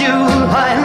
you. I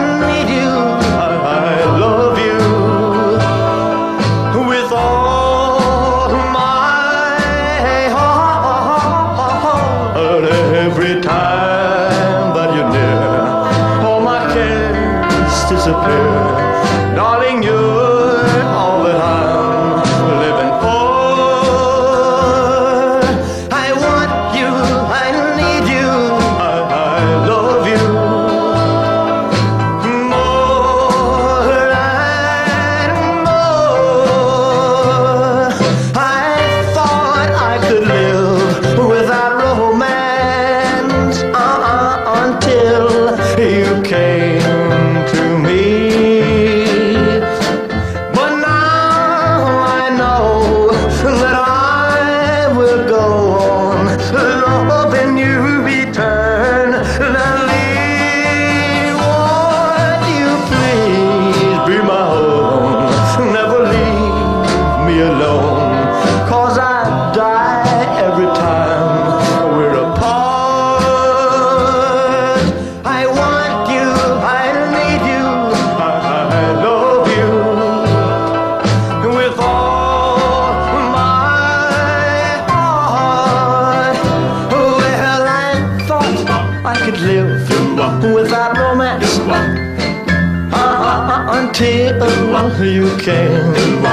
could live without romance until you ah, ah, ah, oh, came.